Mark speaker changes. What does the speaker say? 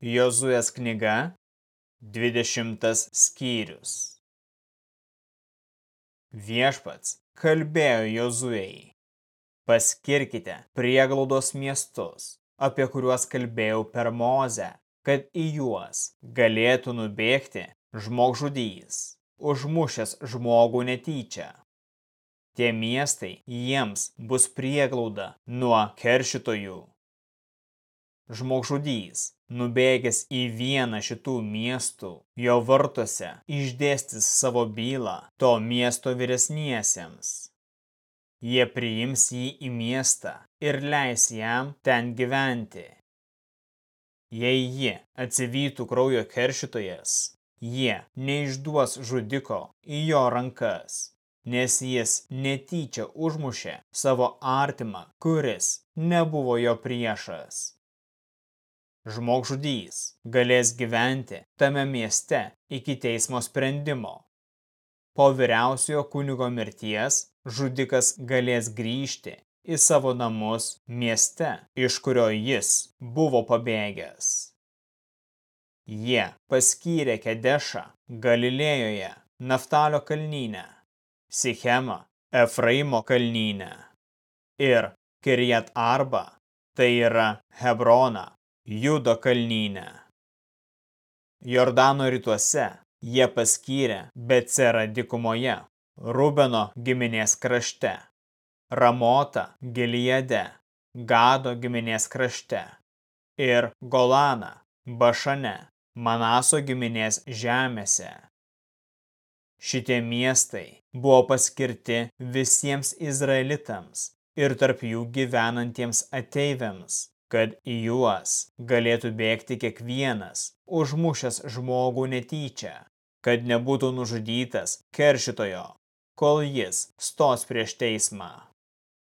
Speaker 1: Jozuės knyga, 20 skyrius. Viešpats kalbėjo Jozuėjai. Paskirkite prieglaudos miestus, apie kuriuos kalbėjau per mozę, kad į juos galėtų nubėgti žmogžudys, užmušęs žmogų netyčia. Tie miestai jiems bus prieglauda nuo keršytojų žmogžudys, nubėgęs į vieną šitų miestų, jo vartuose išdėstis savo bylą to miesto vyresniesiems. Jie priims jį į miestą ir leis jam ten gyventi. Jei ji atsivytų kraujo keršitojas, jie neišduos žudiko į jo rankas, nes jis netyčia užmušė savo artimą, kuris nebuvo jo priešas žmogžudys galės gyventi tame mieste iki teismo sprendimo. Po vyriausiojo kunigo mirties žudikas galės grįžti į savo namus mieste, iš kurio jis buvo pabėgęs. Jie paskyrė Kedešą Galilėjoje, Naftalio kalnyne, Sichemą, Efraimo kalnyne ir Kirjat Arba, tai yra Hebroną, Judo kalnyne. Jordano rytuose jie paskyrė Becerą dikumoje, Rubeno giminės krašte, Ramota Gilijade, Gado giminės krašte ir Golaną Bašane, Manaso giminės žemėse. Šitie miestai buvo paskirti visiems izraelitams ir tarp jų gyvenantiems ateiviams, kad į juos galėtų bėgti kiekvienas, užmušęs žmogų netyčia, kad nebūtų nužudytas keršitojo, kol jis stos prieš teismą.